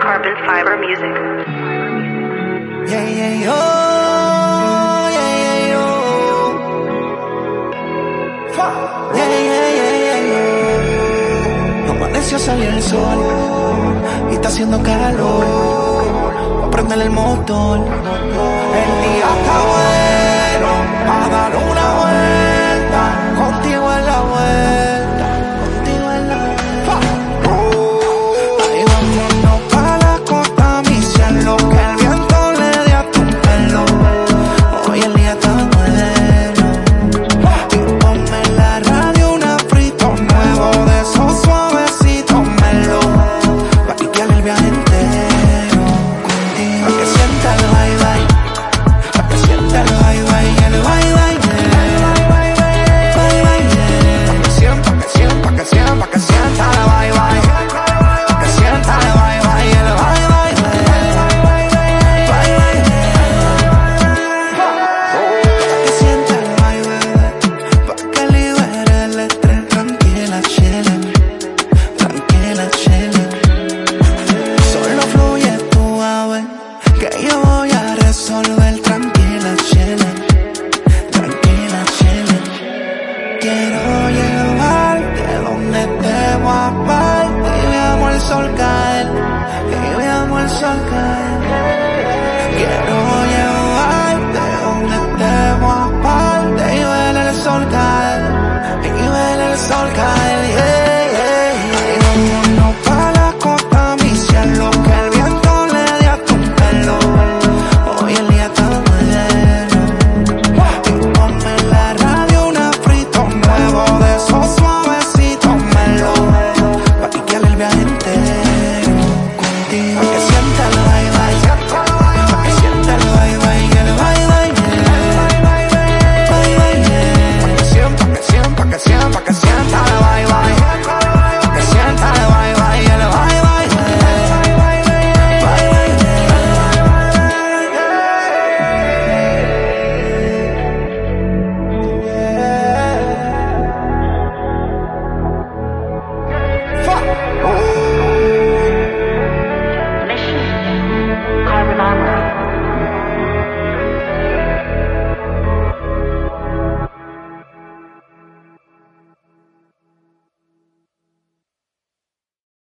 Carbon fiber music. El sol y está haciendo calor. Prenderle el motor. El sienta, el bye. Que sienta el bye que sienta el bye bye. Tranquila. Tranquila. Solo fluye tú a ver que yo voy a resolver. sol caer, que veamos el sol caer. Quiero llevarte donde estemos aparte y ver el sol caer, y ver el sol caer.